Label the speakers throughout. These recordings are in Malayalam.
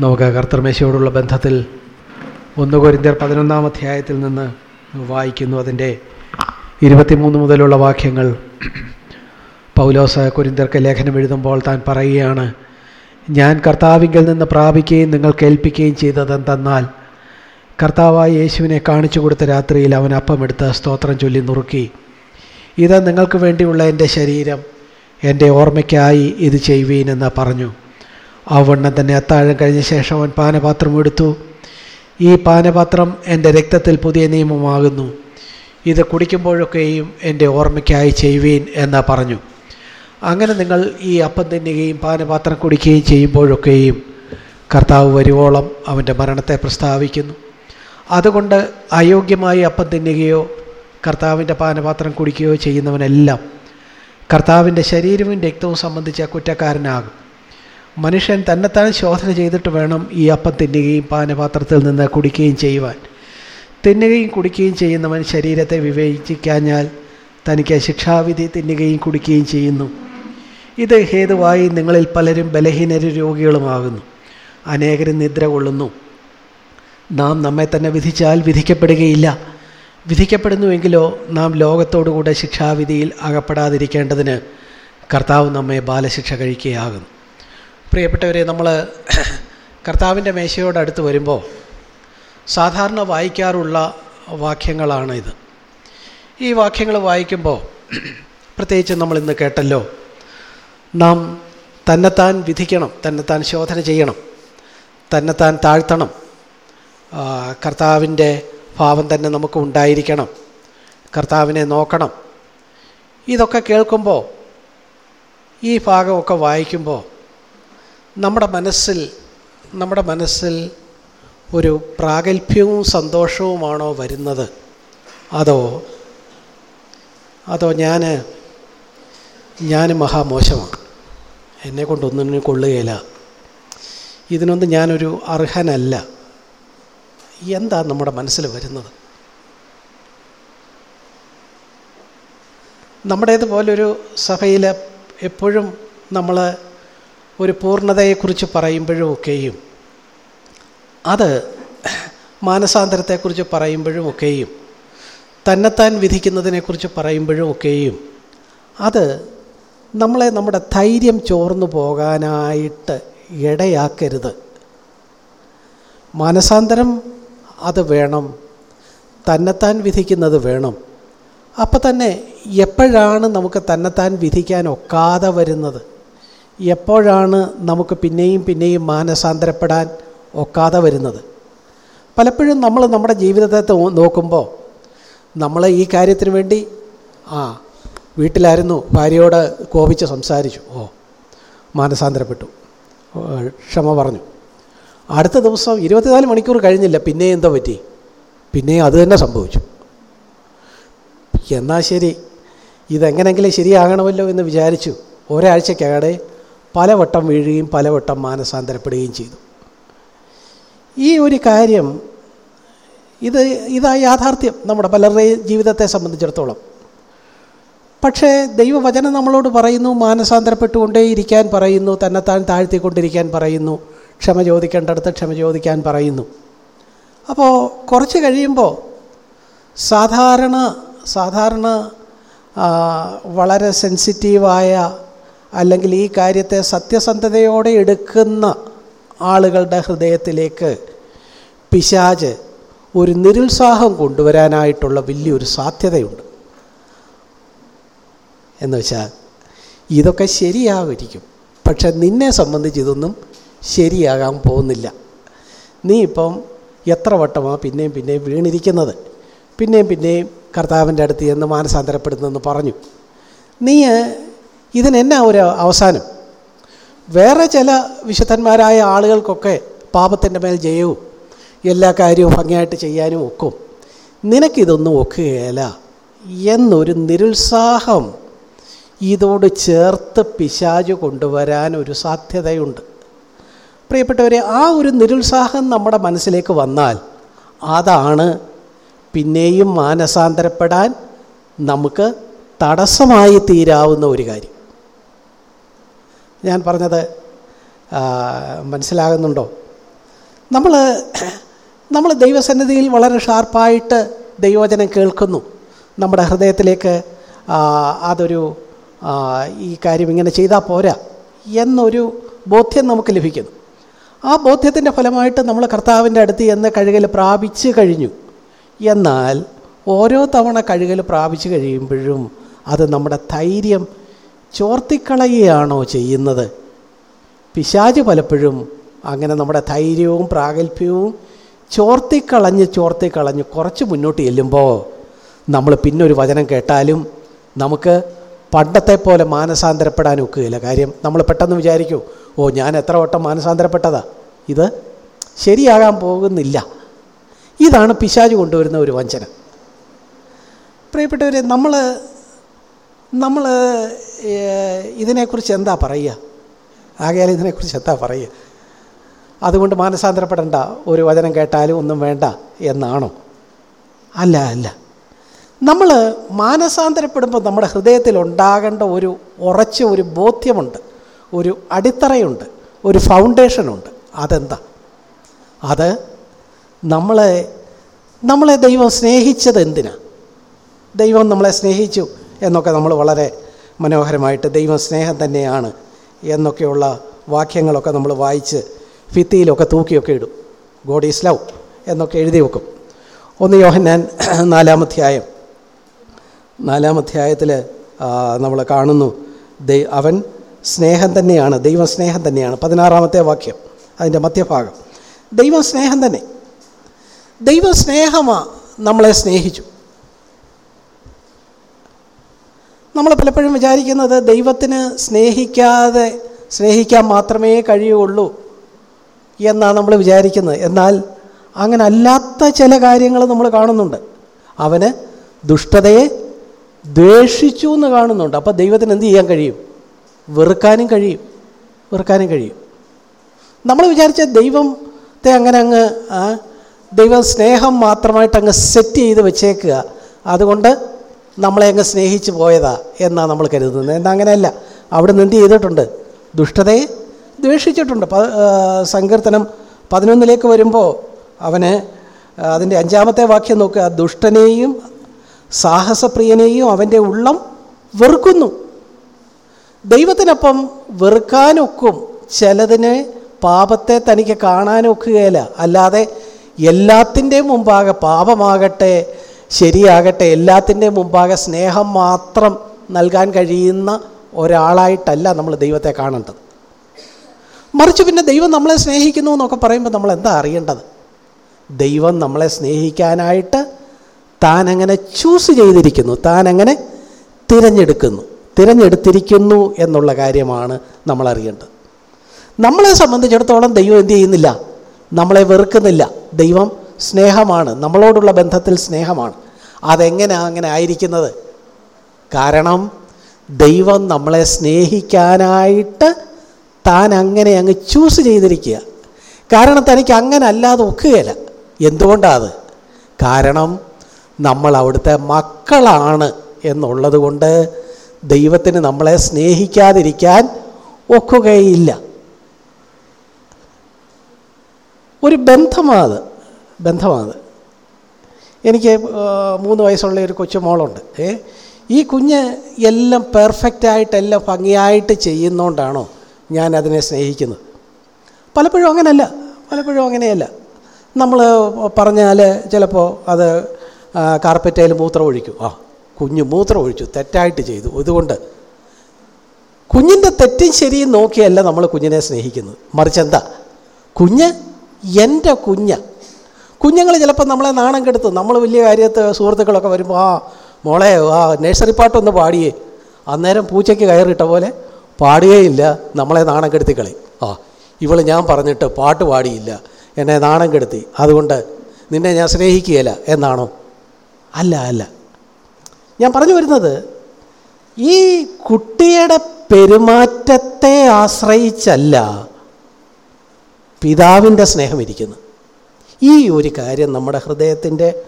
Speaker 1: നമുക്ക് കർത്തർമേശയോടുള്ള ബന്ധത്തിൽ ഒന്ന് കൊരിന്ത്യർ പതിനൊന്നാം അധ്യായത്തിൽ നിന്ന് വായിക്കുന്നു അതിന്റെ ഇരുപത്തിമൂന്ന് മുതലുള്ള വാക്യങ്ങൾ. പൗലോസ കൊരിന്ത്യർക്ക് ലേഖനം എഴുതുമ്പോൾ താൻ പറയുകയാണ് ഞാൻ കർത്താവിങ്കിൽ നിന്ന് പ്രാപിക്കുകയും നിങ്ങൾ കേൾപ്പിക്കുകയും ചെയ്തതെന്തെന്നാൽ കർത്താവായ യേശുവിനെ കാണിച്ചു കൊടുത്ത രാത്രിയിൽ അവൻ അപ്പമെടുത്ത് സ്തോത്രം ചൊല്ലി നുറുക്കി. ഇത് നിങ്ങൾക്ക് വേണ്ടിയുള്ള എന്റെ ശരീരം എന്റെ ഓർമ്മയ്ക്കായി ഇത് ചെയ്യുവീനെന്ന് പറഞ്ഞു. അവണ്ണം തന്നെ അത്താഴം കഴിഞ്ഞ ശേഷം അവൻ പാനപാത്രം എടുത്തു. ഈ പാനപാത്രം എന്റെ രക്തത്തിൽ പുതിയ നിയമമാകുന്നു. ഇത് കുടിക്കുമ്പോഴൊക്കെയും എന്റെ ഓർമ്മയ്ക്കായി ചെയ്യുവീൻ എന്ന് പറഞ്ഞു. അങ്ങനെ നിങ്ങൾ ഈ അപ്പം തിന്നുകയും പാനപാത്രം കുടിക്കുകയും ചെയ്യുമ്പോഴൊക്കെയും കർത്താവ് വരുവോളം അവന്റെ മരണത്തെ പ്രസ്താവിക്കുന്നു. അതുകൊണ്ട് അയോഗ്യമായി അപ്പം തിന്നുകയോ കർത്താവിന്റെ പാനപാത്രം കുടിക്കുകയോ ചെയ്യുന്നവനെല്ലാം കർത്താവിന്റെ ശരീരവും രക്തവും സംബന്ധിച്ച കുറ്റക്കാരനാകും. മനുഷ്യൻ തന്നെത്താൻ ശോധന ചെയ്തിട്ട് വേണം ഈ അപ്പം തിന്നുകയും പാനപാത്രത്തിൽ നിന്ന് കുടിക്കുകയും ചെയ്യുവാൻ. തിന്നുകയും കുടിക്കുകയും ചെയ്യുന്നവൻ ശരീരത്തെ വിവേചിക്കാഞ്ഞാൽ തനിക്ക് ശിക്ഷാവിധി തിന്നുകയും കുടിക്കുകയും ചെയ്യുന്നു. ഇത് ഹേതുവായി നിങ്ങളിൽ പലരും ബലഹീനരും രോഗികളുമാകുന്നു. അനേകരും നിദ്ര കൊള്ളുന്നു. നാം നമ്മെ തന്നെ വിധിച്ചാൽ വിധിക്കപ്പെടുകയില്ല. വിധിക്കപ്പെടുന്നുവെങ്കിലോ നാം ലോകത്തോടുകൂടെ ശിക്ഷാവിധിയിൽ അകപ്പെടാതിരിക്കേണ്ടതിന് കർത്താവ് നമ്മെ ബാലശിക്ഷ കഴിക്കുകയാകുന്നു. പ്രിയപ്പെട്ടവരെ നമ്മൾ കർത്താവിന്റെ മേശയോടടുത്ത് വരുമ്പോൾ സാധാരണ വായിക്കാറുള്ള വാക്യങ്ങളാണ് ഇത്. ഈ വാക്യങ്ങൾ വായിക്കുമ്പോൾ പ്രത്യേകിച്ച് നമ്മൾ ഇന്ന് കേട്ടല്ലോ നാം തന്നെത്താൻ വിധിക്കണം തന്നെത്താൻ ശോധന ചെയ്യണം തന്നെത്താൻ താഴ്ത്തണം കർത്താവിന്റെ ഭാവം തന്നെ നമുക്ക് ഉണ്ടായിരിക്കണം കർത്താവിനെ നോക്കണം. ഇതൊക്കെ കേൾക്കുമ്പോൾ ഈ ഭാഗമൊക്കെ വായിക്കുമ്പോൾ നമ്മുടെ മനസ്സിൽ നമ്മുടെ മനസ്സിൽ ഒരു പ്രാഗൽഭ്യവും സന്തോഷവുമാണോ വരുന്നത്? അതോ അതോ ഞാൻ ഞാൻ മഹാമോശമാണ്. എന്നെ കൊണ്ടൊന്നിനും കൊള്ളുകയില്ല. ഇതിനൊന്നും ഞാനൊരു അർഹനല്ല. എന്താ നമ്മുടെ മനസ്സിൽ വരുന്നത്? നമ്മുടേതുപോലൊരു സഭയിൽ എപ്പോഴും നമ്മൾ ഒരു പൂർണതയെക്കുറിച്ച് പറയുമ്പോഴും ഒക്കെയും അത് മാനസാന്തരത്തെക്കുറിച്ച് പറയുമ്പോഴും ഒക്കെയും തന്നെത്താൻ വിധിക്കുന്നതിനെക്കുറിച്ച് പറയുമ്പോഴും ഒക്കെയും അത് നമ്മളെ നമ്മുടെ ധൈര്യം ചോർന്നു പോകാനായിട്ട് ഇടയാക്കരുത്. മാനസാന്തരം അത് വേണം തന്നെത്താൻ വിധിക്കുന്നത് വേണം. അപ്പം തന്നെ എപ്പോഴാണ് നമുക്ക് തന്നെത്താൻ വിധിക്കാൻ ഒക്കാതെ വരുന്നത്? എപ്പോഴാണ് നമുക്ക് പിന്നെയും പിന്നെയും മാനസാന്തരപ്പെടാൻ ഒക്കാതെ വരുന്നത്? പലപ്പോഴും നമ്മൾ നമ്മുടെ ജീവിതത്തെ നോക്കുമ്പോൾ നമ്മൾ ഈ കാര്യത്തിന് വേണ്ടി ആ വീട്ടിലായിരുന്നു ഭാര്യയോട് കോപിച്ച് സംസാരിച്ചു. ഓ മാനസാന്തരപ്പെട്ടു. ക്ഷമ പറഞ്ഞു. അടുത്ത ദിവസം ഇരുപത്തിനാല് മണിക്കൂർ കഴിഞ്ഞില്ല. പിന്നെ എന്തോ പറ്റി? പിന്നെ അത് തന്നെ സംഭവിച്ചു. എന്നാൽ ശരി? ഇതെങ്ങനെങ്കിലും ശരിയാകണമല്ലോ എന്ന് വിചാരിച്ചു. ഒരാഴ്ചക്കകടെ പലവട്ടം വീഴുകയും പലവട്ടം മാനസാന്തരപ്പെടുകയും ചെയ്തു. ഈ ഒരു കാര്യം ഇത് ഇതാ യാഥാർത്ഥ്യം നമ്മുടെ പലരുടെയും ജീവിതത്തെ സംബന്ധിച്ചിടത്തോളം. പക്ഷേ ദൈവവചനം നമ്മളോട് പറയുന്നു മാനസാന്തരപ്പെട്ടുകൊണ്ടേയിരിക്കാൻ പറയുന്നു തന്നെത്താൻ താഴ്ത്തിക്കൊണ്ടിരിക്കാൻ പറയുന്നു ക്ഷമ ചോദിക്കേണ്ടടുത്ത് ക്ഷമ ചോദിക്കാൻ പറയുന്നു. അപ്പോൾ കുറച്ച് കഴിയുമ്പോൾ സാധാരണ സാധാരണ വളരെ സെൻസിറ്റീവായ അല്ലെങ്കിൽ ഈ കാര്യത്തെ സത്യസന്ധതയോടെ എടുക്കുന്ന ആളുകളുടെ ഹൃദയത്തിലേക്ക് പിശാജ് ഒരു നിരുത്സാഹം കൊണ്ടുവരാനായിട്ടുള്ള വലിയൊരു സാധ്യതയുണ്ട്. എന്ന് വെച്ചാൽ ഇതൊക്കെ ശരിയാകുമായിരിക്കും പക്ഷെ നിന്നെ സംബന്ധിച്ച് ഇതൊന്നും ശരിയാകാൻ പോകുന്നില്ല. നീ ഇപ്പം എത്ര വട്ടമാണ് പിന്നെയും പിന്നെയും വീണിരിക്കുന്നത്? പിന്നെയും പിന്നെയും കർത്താവിന്റെ അടുത്ത് ചെന്ന് മാനസാന്തരപ്പെടുന്നെന്ന് പറഞ്ഞു. നീ ഇതിനെന്നാ ഒരു അവസാനം? വേറെ ചില വിശുദ്ധന്മാരായ ആളുകൾക്കൊക്കെ പാപത്തിന്റെ മേൽ ജയവും എല്ലാ കാര്യവും ഭംഗിയായിട്ട് ചെയ്യാനും ഒക്കും. നിനക്കിതൊന്നും ഒക്കുകയില്ല. എന്നൊരു നിരുത്സാഹം ഇതോട് ചേർത്ത് പിശാജ് കൊണ്ടുവരാൻ ഒരു സാധ്യതയുണ്ട്. പ്രിയപ്പെട്ടവരെ ആ ഒരു നിരുത്സാഹം നമ്മുടെ മനസ്സിലേക്ക് വന്നാൽ അതാണ് പിന്നെയും മാനസാന്തരപ്പെടാൻ നമുക്ക് തടസ്സമായി തീരാവുന്ന ഒരു കാര്യം. ഞാൻ പറഞ്ഞത് മനസ്സിലാകുന്നുണ്ടോ? നമ്മൾ നമ്മൾ ദൈവസന്നിധിയിൽ വളരെ ഷാർപ്പായിട്ട് ദൈവവചനം കേൾക്കുന്നു. നമ്മുടെ ഹൃദയത്തിലേക്ക് അതൊരു ഈ കാര്യം ഇങ്ങനെ ചെയ്താൽ പോരാ എന്നൊരു ബോധ്യം നമുക്ക് ലഭിക്കുന്നു. ആ ബോധ്യത്തിന്റെ ഫലമായിട്ട് നമ്മൾ കർത്താവിന്റെ അടുത്ത് എന്ന് കഴുകൽ പ്രാപിച്ചു കഴിഞ്ഞു. എന്നാൽ ഓരോ തവണ കഴുകൽ പ്രാപിച്ചു കഴിയുമ്പോഴും അത് നമ്മുടെ ധൈര്യം ചോർത്തിക്കളയുകയാണോ ചെയ്യുന്നത്? പിശാജ് പലപ്പോഴും അങ്ങനെ നമ്മുടെ ധൈര്യവും പ്രാഗൽഭ്യവും ചോർത്തിക്കളഞ്ഞ് ചോർത്തിക്കളഞ്ഞ് കുറച്ച് മുന്നോട്ട് ചെല്ലുമ്പോൾ നമ്മൾ പിന്നൊരു വചനം കേട്ടാലും നമുക്ക് പണ്ടത്തെ പോലെ മാനസാന്തരപ്പെടാൻ ഒക്കുകയില്ല. കാര്യം നമ്മൾ പെട്ടെന്ന് വിചാരിക്കൂ ഓ ഞാൻ എത്ര വട്ടം മാനസാന്തരപ്പെട്ടതാ? ഇത് ശരിയാകാൻ പോകുന്നില്ല. ഇതാണ് പിശാജ് കൊണ്ടുവരുന്ന ഒരു വഞ്ചന. പ്രിയപ്പെട്ടവരെ നമ്മൾ നമ്മൾ ഇതിനെക്കുറിച്ച് എന്താ പറയുക? ആകയാൽ ഇതിനെക്കുറിച്ച് എന്താ പറയുക? അതുകൊണ്ട് മാനസാന്തരപ്പെടേണ്ട ഒരു വചനം കേട്ടാലും ഒന്നും വേണ്ട എന്നാണോ? അല്ല അല്ല. നമ്മൾ മാനസാന്തരപ്പെടുമ്പോൾ നമ്മുടെ ഹൃദയത്തിൽ ഉണ്ടാകേണ്ട ഒരു ഉറച്ച ഒരു ബോധ്യമുണ്ട്. ഒരു അടിത്തറയുണ്ട്. ഒരു ഫൗണ്ടേഷനുണ്ട്. അതെന്താ? അത് നമ്മളെ നമ്മളെ ദൈവം സ്നേഹിച്ചത് എന്തിനാ? ദൈവം നമ്മളെ സ്നേഹിച്ചു. എന്നൊക്കെ നമ്മൾ വളരെ മനോഹരമായിട്ട് ദൈവസ്നേഹം തന്നെയാണ് എന്നൊക്കെയുള്ള വാക്യങ്ങളൊക്കെ നമ്മൾ വായിച്ച് ഭിത്തിയിലൊക്കെ തൂക്കിയൊക്കെ ഇടും. ഗോഡ് ഈസ് ലവ് എന്നൊക്കെ എഴുതി വെക്കും. ഒന്ന് യോഹന്നാൻ നാലാമധ്യായം. നാലാമധ്യായത്തിൽ നമ്മൾ കാണുന്നു ദൈ അവൻ സ്നേഹം തന്നെയാണ് ദൈവസ്നേഹം തന്നെയാണ്. പതിനാറാമത്തെ വാക്യം അതിന്റെ മധ്യഭാഗം. ദൈവം സ്നേഹം തന്നെ. ദൈവസ്നേഹമാണ് നമ്മളെ സ്നേഹിച്ചു. നമ്മൾ പലപ്പോഴും വിചാരിക്കുന്നത് ദൈവത്തിന് സ്നേഹിക്കാതെ സ്നേഹിക്കാൻ മാത്രമേ കഴിയുള്ളൂ എന്നാണ് നമ്മൾ വിചാരിക്കുന്നത്. എന്നാൽ അങ്ങനെ അല്ലാത്ത ചില കാര്യങ്ങൾ നമ്മൾ കാണുന്നുണ്ട്. അവന് ദുഷ്ടതയെ ദ്വേഷിച്ചു എന്ന് കാണുന്നുണ്ട്. അപ്പോൾ ദൈവത്തിന് എന്ത് ചെയ്യാൻ കഴിയും? വെറുക്കാനും കഴിയും. വെറുക്കാനും കഴിയും. നമ്മൾ വിചാരിച്ച ദൈവത്തെ അങ്ങനെ അങ്ങ് ദൈവ സ്നേഹം മാത്രമായിട്ട് അങ്ങ് സെറ്റ് ചെയ്ത് വെച്ചേക്കുക. അതുകൊണ്ട് നമ്മളെ അങ്ങ് സ്നേഹിച്ച് പോയതാ എന്നാണ് നമ്മൾ കരുതുന്നത്. എന്നാൽ അങ്ങനെയല്ല. അവിടെ നിന്ന് ചെയ്തിട്ടുണ്ട്? ദുഷ്ടതയെ ദ്വേഷിച്ചിട്ടുണ്ട്. സങ്കീർത്തനം പതിനൊന്നിലേക്ക് വരുമ്പോൾ അവന് അതിന്റെ അഞ്ചാമത്തെ വാക്യം നോക്കുക ദുഷ്ടനെയും സാഹസപ്രിയനെയും അവന്റെ ഉള്ളം വെറുക്കുന്നു. ദൈവത്തിനൊപ്പം വെറുക്കാനൊക്കും. ചിലതിനെ പാപത്തെ തനിക്ക് കാണാനൊക്കുകയില്ല. അല്ലാതെ എല്ലാത്തിന്റെയും മുമ്പാകെ പാപമാകട്ടെ ശരിയാകട്ടെ. എല്ലാത്തിന്റെ മുമ്പാകെ സ്നേഹം മാത്രം നൽകാൻ കഴിയുന്ന ഒരാളായിട്ടല്ല നമ്മൾ ദൈവത്തെ കാണേണ്ടത്. മറിച്ച് പിന്നെ ദൈവം നമ്മളെ സ്നേഹിക്കുന്നു എന്നൊക്കെ പറയുമ്പോൾ നമ്മൾ എന്താ അറിയേണ്ടത്? ദൈവം നമ്മളെ സ്നേഹിക്കാനായിട്ട് താൻ അങ്ങനെ ചൂസ് ചെയ്തിരിക്കുന്നു. താൻ അങ്ങനെ തിരഞ്ഞെടുക്കുന്നു. തിരഞ്ഞെടുത്തിരിക്കുന്നു എന്നുള്ള കാര്യമാണ് നമ്മൾ അറിയേണ്ടത്. നമ്മളെ സംബന്ധിച്ചിടത്തോളം ദൈവം എന്ത് ചെയ്യുന്നില്ല? നമ്മളെ വെറുക്കുന്നില്ല. ദൈവം സ്നേഹമാണ്. നമ്മളോടുള്ള ബന്ധത്തിൽ സ്നേഹമാണ്. അതെങ്ങനെയാണ് അങ്ങനെ ആയിരിക്കുന്നത്? കാരണം ദൈവം നമ്മളെ സ്നേഹിക്കാനായിട്ട് താൻ അങ്ങനെ അങ്ങ് ചൂസ് ചെയ്തിരിക്കുക. കാരണം തനിക്ക് അങ്ങനെ അല്ലാതെ ഒക്കുകയില്ല. എന്തുകൊണ്ടാണ് കാരണം നമ്മൾ അവിടുത്തെ മക്കളാണ് എന്നുള്ളത് കൊണ്ട് ദൈവത്തിന് നമ്മളെ സ്നേഹിക്കാതിരിക്കാൻ ഒക്കുകയില്ല. ഒരു ബന്ധമാത്. ബന്ധമാത് എനിക്ക് മൂന്ന് വയസ്സുള്ള ഒരു കൊച്ചു മോളുണ്ട്. ഏ ഈ കുഞ്ഞ് എല്ലാം പെർഫെക്റ്റായിട്ട് എല്ലാം ഭംഗിയായിട്ട് ചെയ്യുന്നതുകൊണ്ടാണോ ഞാൻ അതിനെ സ്നേഹിക്കുന്നത്. പലപ്പോഴും അങ്ങനെയല്ല പലപ്പോഴും അങ്ങനെയല്ല. നമ്മൾ പറഞ്ഞാൽ ചിലപ്പോൾ അത് കാർപ്പറ്റയിൽ മൂത്രം ഒഴിക്കും ആ കുഞ്ഞ് മൂത്രം ഒഴിച്ചു തെറ്റായിട്ട് ചെയ്തു. ഇതുകൊണ്ട് കുഞ്ഞിന്റെ തെറ്റും ശരിയും നോക്കിയല്ല നമ്മൾ കുഞ്ഞിനെ സ്നേഹിക്കുന്നത്. മറിച്ച് എന്താ? കുഞ്ഞ് എന്റെ കുഞ്ഞ കുഞ്ഞുങ്ങൾ ചിലപ്പോൾ നമ്മളെ നാണം കെടുത്ത്. നമ്മൾ വലിയ കാര്യത്ത് സുഹൃത്തുക്കളൊക്കെ വരുമ്പോൾ ആ മോളെ ആ നഴ്സറി പാട്ടൊന്ന് പാടിയേ. അന്നേരം പൂച്ചയ്ക്ക് കയറിയിട്ട പോലെ പാടുകയില്ല. നമ്മളെ നാണം കെടുത്തി കളി. ആ ഇവൾ ഞാൻ പറഞ്ഞിട്ട് പാട്ട് പാടിയില്ല. എന്നെ നാണം കെടുത്തി. അതുകൊണ്ട് നിന്നെ ഞാൻ സ്നേഹിക്കുകയില്ല. എന്നാണോ? അല്ല അല്ല. ഞാൻ പറഞ്ഞു വരുന്നത് ഈ കുട്ടിയുടെ പെരുമാറ്റത്തെ ആശ്രയിച്ചല്ല പിതാവിന്റെ സ്നേഹം ഇരിക്കുന്നു ഈ ഒരു കാര്യം നമ്മുടെ ഹൃദയത്തിന്റെ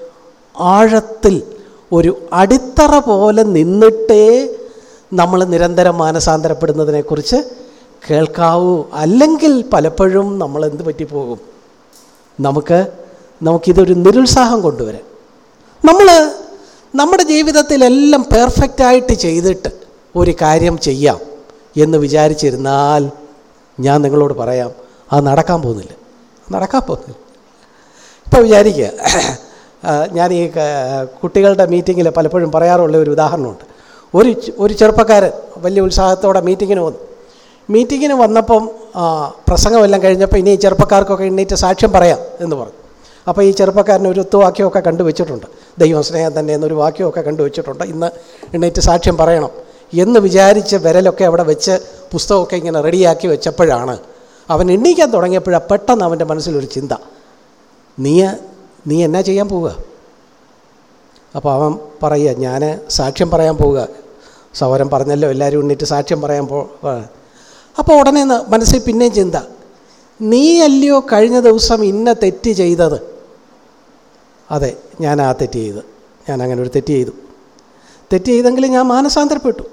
Speaker 1: ആഴത്തിൽ ഒരു അടിത്തറ പോലെ നിന്നിട്ടേ നമ്മൾ നിരന്തരം മാനസാന്തരപ്പെടുന്നതിനെക്കുറിച്ച് കേൾക്കാവൂ. അല്ലെങ്കിൽ പലപ്പോഴും നമ്മൾ എന്ത് പറ്റിപ്പോകും?
Speaker 2: നമുക്ക് നമുക്കിതൊരു നിരുത്സാഹം കൊണ്ടുവരാം നമ്മൾ നമ്മുടെ ജീവിതത്തിലെല്ലാം പെർഫെക്റ്റായിട്ട് ചെയ്തിട്ട് ഒരു കാര്യം ചെയ്യാം എന്ന് വിചാരിച്ചിരുന്നാൽ ഞാൻ നിങ്ങളോട് പറയാം അത് നടക്കാൻ പോകുന്നില്ല. നടക്കാൻ പോകുന്നില്ല. ഇപ്പോൾ വിചാരിക്കുക ഞാൻ ഈ കുട്ടികളുടെ മീറ്റിങ്ങിൽ പലപ്പോഴും പറയാറുള്ള ഒരു ഉദാഹരണമുണ്ട്. ഒരു ഒരു ചെറുപ്പക്കാരൻ വലിയ ഉത്സാഹത്തോടെ മീറ്റിങ്ങിന് വന്നു. മീറ്റിങ്ങിന് വന്നപ്പം പ്രസംഗമെല്ലാം കഴിഞ്ഞപ്പോൾ ഇനി ഈ ചെറുപ്പക്കാർക്കൊക്കെ എണ്ണീറ്റ് സാക്ഷ്യം പറയാം എന്ന് പറഞ്ഞു. അപ്പോൾ ഈ ചെറുപ്പക്കാരൻ ഒരു ഒത്തുവാക്യമൊക്കെ കണ്ടുവച്ചിട്ടുണ്ട്. ദൈവം സ്നേഹം തന്നെ എന്നൊരു വാക്യമൊക്കെ കണ്ടുവച്ചിട്ടുണ്ട്. ഇന്ന് എണ്ണീറ്റ് സാക്ഷ്യം പറയണം എന്ന് വിചാരിച്ച് വിരലൊക്കെ അവിടെ വെച്ച് പുസ്തകമൊക്കെ ഇങ്ങനെ റെഡിയാക്കി വെച്ചപ്പോഴാണ് അവൻ എണ്ണീക്കാൻ തുടങ്ങിയപ്പോഴാണ് പെട്ടെന്ന് അവന്റെ മനസ്സിലൊരു ചിന്ത. നീ നീ എന്നാ ചെയ്യാൻ പോവുക? അപ്പോൾ അവൻ പറയുക ഞാൻ സാക്ഷ്യം പറയാൻ പോവുക. സൗരം പറഞ്ഞല്ലോ എല്ലാവരും ഉണ്ണിട്ട് സാക്ഷ്യം പറയാൻ പോ അപ്പോൾ ഉടനെ മനസ്സിൽ പിന്നെയും ചിന്ത. നീ അല്ലയോ കഴിഞ്ഞ ദിവസം ഇന്ന തെറ്റ് ചെയ്തത്? അതെ ഞാൻ ആ തെറ്റ് ചെയ്ത്. ഞാൻ അങ്ങനെ ഒരു തെറ്റ് ചെയ്തു. തെറ്റ് ചെയ്തെങ്കിൽ ഞാൻ മാനസാന്തരപ്പെട്ടു.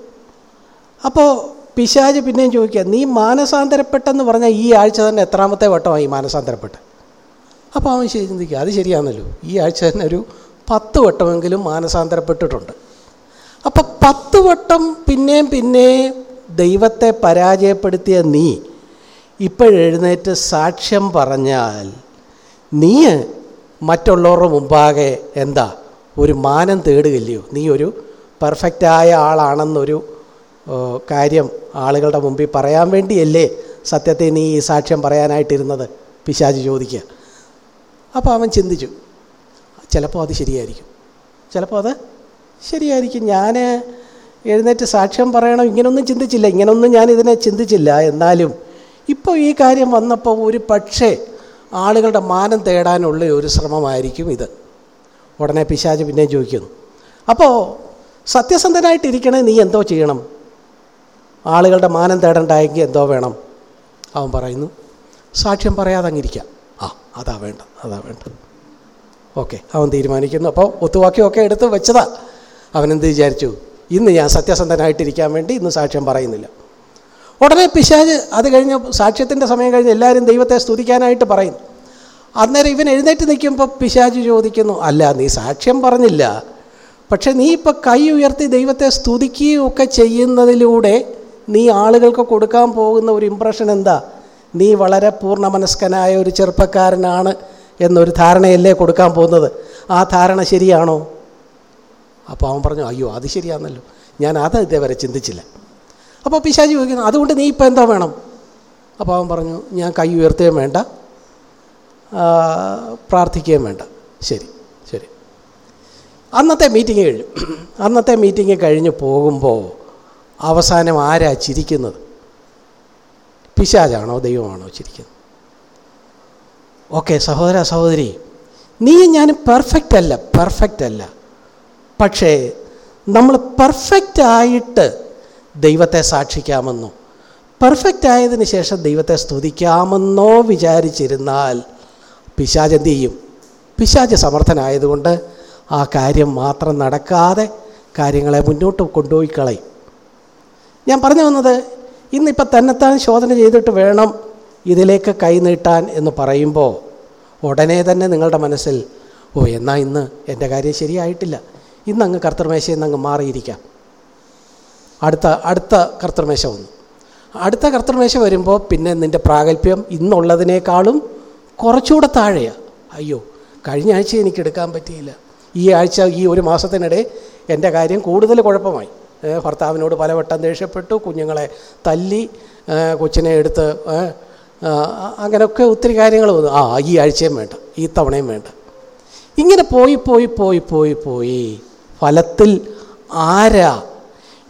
Speaker 2: അപ്പോൾ പിശാജ് പിന്നെയും ചോദിക്കുക നീ മാനസാന്തരപ്പെട്ടെന്ന് പറഞ്ഞാൽ ഈ ആഴ്ച തന്നെ എത്രാമത്തെ വട്ടമായി മാനസാന്തരപ്പെട്ട്? അപ്പോൾ അവൻ ശരി ചിന്തിക്കുക അത് ശരിയാണല്ലോ ഈ ആഴ്ച തന്നെ ഒരു പത്ത് വട്ടമെങ്കിലും മാനസാന്തരപ്പെട്ടിട്ടുണ്ട്. അപ്പം പത്ത് വട്ടം പിന്നെയും പിന്നെയും ദൈവത്തെ പരാജയപ്പെടുത്തിയ നീ ഇപ്പോഴെഴുന്നേറ്റ് സാക്ഷ്യം പറഞ്ഞാൽ നീ മറ്റുള്ളവരുടെ മുമ്പാകെ എന്താ? ഒരു മാനം തേടുകയില്ലയോ? നീ ഒരു പെർഫെക്റ്റായ ആളാണെന്നൊരു കാര്യം ആളുകളുടെ മുമ്പിൽ പറയാൻ വേണ്ടിയല്ലേ സത്യത്തെ നീ ഈ സാക്ഷ്യം പറയാനായിട്ടിരുന്നത്? പിശാജ് ചോദിക്കുക. അപ്പോൾ അവൻ ചിന്തിച്ചു ചിലപ്പോൾ അത് ശരിയായിരിക്കും. ചിലപ്പോൾ അത് ശരിയായിരിക്കും. ഞാൻ എഴുന്നേറ്റ് സാക്ഷ്യം പറയണം ഇങ്ങനൊന്നും ചിന്തിച്ചില്ല ഇങ്ങനൊന്നും ഞാൻ ഇതിനെ ചിന്തിച്ചില്ല. എന്നാലും ഇപ്പോൾ ഈ കാര്യം വന്നപ്പോൾ ഒരു പക്ഷേ ആളുകളുടെ മാനം തേടാനുള്ള ഒരു ശ്രമമായിരിക്കും ഇത്. ഉടനെ പിശാജ് പിന്നെ ചോദിക്കുന്നു അപ്പോൾ സത്യസന്ധനായിട്ടിരിക്കണേ നീ എന്തോ ചെയ്യണം? ആളുകളുടെ മാനം തേടണ്ടായെങ്കിൽ എന്തോ വേണം? അവൻ പറയുന്നു സാക്ഷ്യം പറയാതെ അങ്ങിരിക്കാം ആ അതാ വേണ്ട അതാ വേണ്ട ഓക്കെ അവൻ തീരുമാനിക്കുന്നു. അപ്പോൾ ഒത്തുവാക്കിയൊക്കെ എടുത്ത് വെച്ചതാ. അവനെന്ത് വിചാരിച്ചു? ഇന്ന് ഞാൻ സത്യസന്ധനായിട്ടിരിക്കാൻ വേണ്ടി ഇന്ന് സാക്ഷ്യം പറയുന്നില്ല. ഉടനെ പിശാജ് അത് കഴിഞ്ഞ് സാക്ഷ്യത്തിന്റെ സമയം കഴിഞ്ഞ് എല്ലാവരും ദൈവത്തെ സ്തുതിക്കാനായിട്ട് പറയും. അന്നേരം ഇവൻ എഴുന്നേറ്റ് നിൽക്കുമ്പോൾ പിശാജ് ചോദിക്കുന്നു അല്ല നീ സാക്ഷ്യം പറഞ്ഞില്ല. പക്ഷേ നീ ഇപ്പോൾ കൈ ഉയർത്തി ദൈവത്തെ സ്തുതിക്കുകയും ഒക്കെ ചെയ്യുന്നതിലൂടെ നീ ആളുകൾക്ക് കൊടുക്കാൻ പോകുന്ന ഒരു ഇമ്പ്രഷൻ എന്താ? നീ വളരെ പൂർണമനസ്കനായ ഒരു ചെറുപ്പക്കാരനാണ് എന്നൊരു ധാരണയല്ലേ കൊടുക്കാൻ പോകുന്നത്. ആ ധാരണ ശരിയാണോ? അപ്പോൾ അവൻ പറഞ്ഞു അയ്യോ അത് ശരിയാണല്ലോ ഞാൻ അത് ഇതേവരെ ചിന്തിച്ചില്ല. അപ്പോൾ പിശാജി ചോദിക്കുന്നു അതുകൊണ്ട് നീ ഇപ്പോൾ എന്താ വേണം? അപ്പോൾ അവൻ പറഞ്ഞു ഞാൻ കൈ ഉയർത്തുകയും വേണ്ട പ്രാർത്ഥിക്കുകയും വേണ്ട. ശരി ശരി. അന്നത്തെ മീറ്റിംഗ് കഴിഞ്ഞു. അന്നത്തെ മീറ്റിംഗ് കഴിഞ്ഞ് പോകുമ്പോൾ അവസാനം ആരാ ചിരിക്കുന്നത്? പിശാജാണോ ദൈവമാണോ ചിരിക്കുന്നത്? ഓക്കെ സഹോദര സഹോദരി നീ ഞാൻ പെർഫെക്റ്റ് അല്ല പെർഫെക്റ്റ് അല്ല. പക്ഷേ നമ്മൾ പെർഫെക്റ്റ് ആയിട്ട് ദൈവത്തെ സാക്ഷിക്കാമെന്നോ പെർഫെക്റ്റ് ആയതിനു ശേഷം ദൈവത്തെ സ്തുതിക്കാമെന്നോ വിചാരിച്ചിരുന്നാൽ പിശാജ് എന്ത് ചെയ്യും? പിശാജ് സമർത്ഥനായതുകൊണ്ട് ആ കാര്യം മാത്രം നടക്കാതെ കാര്യങ്ങളെ മുന്നോട്ട് കൊണ്ടുപോയി കളയും. ഞാൻ പറഞ്ഞു വന്നത് ഇന്നിപ്പോൾ തന്നെത്താൻ ശോധന ചെയ്തിട്ട് വേണം ഇതിലേക്ക് കൈനീട്ടാൻ എന്ന് പറയുമ്പോൾ ഉടനെ തന്നെ നിങ്ങളുടെ മനസ്സിൽ ഓ എന്നാൽ ഇന്ന് എന്റെ കാര്യം ശരിയായിട്ടില്ല. ഇന്ന് അങ്ങ് കർത്തൃമേശയിൽ നിന്ന് അങ്ങ് മാറിയിരിക്കാം. അടുത്ത അടുത്ത കർത്തൃമേശ വന്നു. അടുത്ത കർത്തൃമേശ വരുമ്പോൾ പിന്നെ നിന്റെ പ്രാഗൽഭ്യം ഇന്നുള്ളതിനേക്കാളും കുറച്ചുകൂടെ താഴെയാണ് അയ്യോ കഴിഞ്ഞ ആഴ്ച എനിക്ക് എടുക്കാൻ പറ്റിയില്ല. ഈ ആഴ്ച ഈ ഒരു മാസത്തിനിടെ എന്റെ കാര്യം കൂടുതൽ കുഴപ്പമായി. ഭർത്താവിനോട് പലവട്ടം ദേഷ്യപ്പെട്ടു കുഞ്ഞുങ്ങളെ തല്ലി കൊച്ചിനെ എടുത്ത് അങ്ങനെയൊക്കെ ഒത്തിരി കാര്യങ്ങൾ വന്നു. ആ ഈ ആഴ്ചയും വേണ്ട ഈ തവണയും വേണ്ട. ഇങ്ങനെ പോയി പോയി പോയി പോയി പോയി ഫലത്തിൽ ആരാ?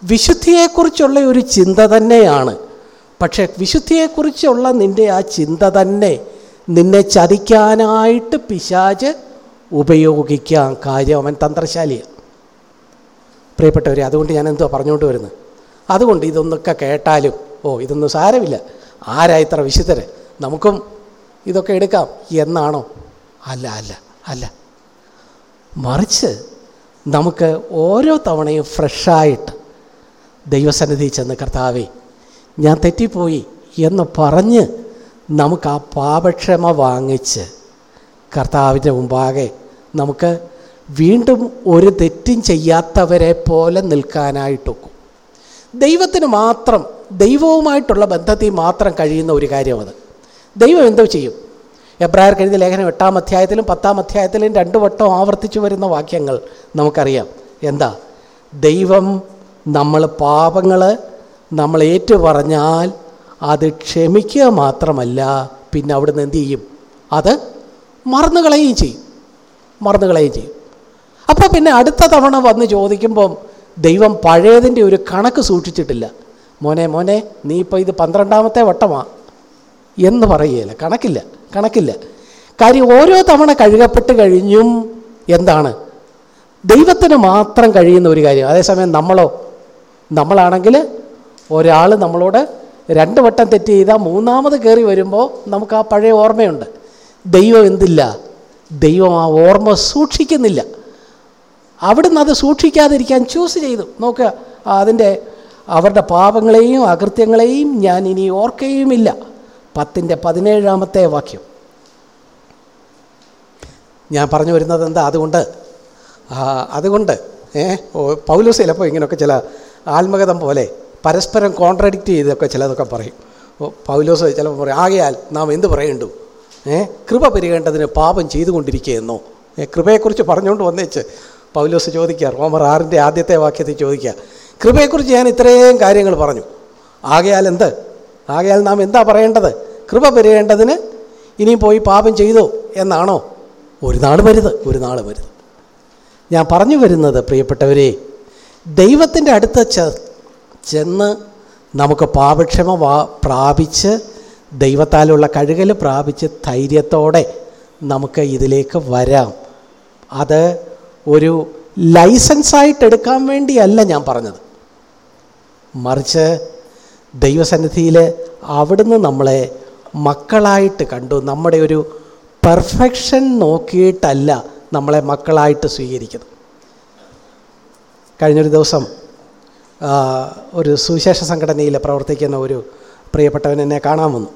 Speaker 2: വിശുദ്ധിയെക്കുറിച്ചുള്ള ഒരു ചിന്ത തന്നെയാണ്. പക്ഷേ വിശുദ്ധിയെക്കുറിച്ചുള്ള നിന്റെ ആ ചിന്ത തന്നെ നിന്നെ ചതിക്കാനായിട്ട് പിശാജ് ഉപയോഗിക്കാം. കാര്യം അവൻ തന്ത്രശാലിയാണ്. പ്രിയപ്പെട്ടവരെ അതുകൊണ്ട് ഞാൻ എന്തോ പറഞ്ഞുകൊണ്ട് വരുന്നത്? അതുകൊണ്ട് ഇതൊന്നൊക്കെ കേട്ടാലും ഓ ഇതൊന്നും സാരമില്ല. ആരാ ഇത്ര വിശുദ്ധര്? നമുക്കും ഇതൊക്കെ എടുക്കാം. എന്നാണോ? അല്ല അല്ല അല്ല. മറിച്ച് നമുക്ക് ഓരോ തവണയും ഫ്രഷായിട്ട് ദൈവസന്നിധി ചെന്ന് കർത്താവേ ഞാൻ തെറ്റിപ്പോയി എന്ന് പറഞ്ഞ് നമുക്ക് ആ പാപക്ഷമ വാങ്ങിച്ച് കർത്താവിന്റെ മുമ്പാകെ നമുക്ക് വീണ്ടും ഒരു തെറ്റും ചെയ്യാത്തവരെ പോലെ നിൽക്കാനായിട്ടൊക്കും. ദൈവത്തിന് മാത്രം ദൈവവുമായിട്ടുള്ള ബന്ധത്തിൽ മാത്രം കഴിയുന്ന ഒരു കാര്യമത്. ദൈവം എന്തോ ചെയ്യും? എബ്രായർ കഴിഞ്ഞ ലേഖനം എട്ടാം അധ്യായത്തിലും പത്താം അധ്യായത്തിലും രണ്ടു വട്ടം ആവർത്തിച്ചു വരുന്ന വാക്യങ്ങൾ നമുക്കറിയാം. എന്താ? ദൈവം നമ്മൾ പാപങ്ങൾ നമ്മൾ ഏറ്റു പറഞ്ഞാൽ അത് ക്ഷമിക്കുക മാത്രമല്ല പിന്നെ അവിടുന്ന് എന്ത് ചെയ്യും? അത് മറന്നുകളയും ചെയ്യും. മറന്നുകളയും ചെയ്യും. അപ്പോൾ പിന്നെ അടുത്ത തവണ വന്ന് ചോദിക്കുമ്പം ദൈവം പഴയതിന്റെ ഒരു കണക്ക് സൂക്ഷിച്ചിട്ടില്ല. മോനെ മോനെ നീ ഇപ്പോൾ ഇത് പന്ത്രണ്ടാമത്തെ വട്ടമാ എന്ന് പറയുകയില്ല കണക്കില്ല കണക്കില്ല. കാര്യം ഓരോ തവണ കഴുകപ്പെട്ട് കഴിഞ്ഞും എന്താണ്? ദൈവത്തിന് മാത്രം കഴിയുന്ന ഒരു കാര്യം. അതേസമയം നമ്മളോ? നമ്മളാണെങ്കിൽ ഒരാൾ നമ്മളോട് രണ്ട് വട്ടം തെറ്റ് ചെയ്താൽ മൂന്നാമത് കയറി വരുമ്പോൾ നമുക്ക് ആ പഴയ ഓർമ്മയുണ്ട്. ദൈവം എന്തില്ല? ദൈവം ആ ഓർമ്മ സൂക്ഷിക്കുന്നില്ല. അവിടുന്ന് അത് സൂക്ഷിക്കാതിരിക്കാൻ ചൂസ് ചെയ്തു. നോക്കുക അതിന്റെ അവരുടെ പാപങ്ങളെയും അകൃത്യങ്ങളെയും ഞാൻ ഇനി ഓർക്കുകയുമില്ല പത്തിന്റെ പതിനേഴാമത്തെ വാക്യം. ഞാൻ പറഞ്ഞു വരുന്നത് എന്താ? അതുകൊണ്ട് അതുകൊണ്ട് ഏ പൗലൂസ് ചിലപ്പോൾ ഇങ്ങനെയൊക്കെ ചില ആത്മകഥം പോലെ പരസ്പരം കോൺട്രഡിക്റ്റ് ചെയ്തൊക്കെ ചിലതൊക്കെ പറയും. പൗലൂസ് ചിലപ്പോൾ പറയും ആകയാൽ നാം എന്ത് പറയണ്ടു? ഏ കൃപ പെരുകേണ്ടതിന് പാപം ചെയ്തുകൊണ്ടിരിക്കുകയെന്നോ? കൃപയെക്കുറിച്ച് പറഞ്ഞുകൊണ്ട് വന്നേച്ച്. പൗലോസ് ചോദിക്കുക റോമർ ആറിന്റെ ആദ്യത്തെ വാക്യത്തിൽ ചോദിക്കുക കൃപയെക്കുറിച്ച് ഞാൻ ഇത്രയും കാര്യങ്ങൾ പറഞ്ഞു. ആകയാൽ എന്ത്? ആകയാൽ നാം എന്താ പറയേണ്ടത്? കൃപ പെരുകേണ്ടതിന് ഇനിയും പോയി പാപം ചെയ്തോ എന്നാണോ? ഒരു നാൾ വരുത് ഒരു നാൾ വരുത്. ഞാൻ പറഞ്ഞു വരുന്നത് പ്രിയപ്പെട്ടവരെ ദൈവത്തിന്റെ അടുത്ത് ചെന്ന് നമുക്ക് പാപക്ഷമ പ്രാപിച്ച് ദൈവത്താലുള്ള കഴുകൽ പ്രാപിച്ച് ധൈര്യത്തോടെ നമുക്ക് ഇതിലേക്ക് വരാം. അത് ഒരു ലൈസൻസായിട്ട് എടുക്കാൻ വേണ്ടിയല്ല ഞാൻ പറഞ്ഞത്. മറിച്ച് ദൈവസന്നിധിയിൽ അവിടുന്ന് നമ്മളെ മക്കളായിട്ട് കണ്ടു. നമ്മുടെ ഒരു പെർഫെക്ഷൻ നോക്കിയിട്ടല്ല നമ്മളെ മക്കളായിട്ട് സ്വീകരിക്കുന്നത്. കഴിഞ്ഞൊരു ദിവസം ഒരു സുവിശേഷ സംഘടനയിൽ പ്രവർത്തിക്കുന്ന ഒരു പ്രിയപ്പെട്ടവൻ എന്നെ കാണാൻ വന്നു.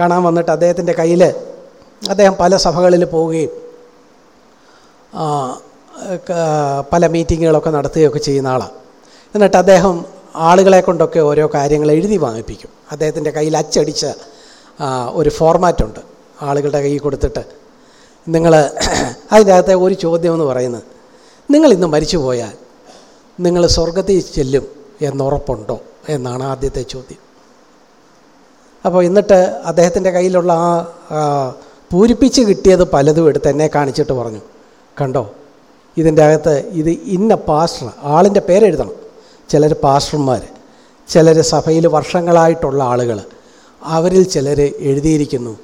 Speaker 2: കാണാൻ വന്നിട്ട് അദ്ദേഹത്തിന്റെ കയ്യിൽ അദ്ദേഹം പല സഭകളിൽ പോവുകയും പല മീറ്റിങ്ങുകളൊക്കെ നടത്തുകയൊക്കെ ചെയ്യുന്ന ആളാണ് എന്നിട്ട് അദ്ദേഹം ആളുകളെ കൊണ്ടൊക്കെ ഓരോ കാര്യങ്ങൾ എഴുതി വാങ്ങിപ്പിക്കും. അദ്ദേഹത്തിന്റെ കയ്യിൽ അച്ചടിച്ച ഒരു ഫോർമാറ്റുണ്ട് ആളുകളുടെ കയ്യിൽ കൊടുത്തിട്ട് നിങ്ങൾ അതിന്റെ അകത്തെ ഒരു ചോദ്യം എന്ന് പറയുന്നത് നിങ്ങൾ ഇന്ന് മരിച്ചു പോയാൽ നിങ്ങൾ സ്വർഗത്തിൽ ചെല്ലും എന്നുറപ്പുണ്ടോ? എന്നാണ് ആദ്യത്തെ ചോദ്യം. അപ്പോൾ എന്നിട്ട് അദ്ദേഹത്തിന്റെ കയ്യിലുള്ള ആ, പൂരിപ്പിച്ച് കിട്ടിയത് പലതും എടുത്ത് എന്നെ കാണിച്ചിട്ട് പറഞ്ഞു. കണ്ടോ? ഇതിന്റെ അകത്ത് ഇത് ഇന്ന പാസ്റ്റർ ആളിന്റെ പേരെഴുതണം. ചിലർ പാസ്റ്റർമാർ ചിലർ സഭയിൽ വർഷങ്ങളായിട്ടുള്ള ആളുകൾ. അവരിൽ ചിലർ എഴുതിയിരിക്കുന്നു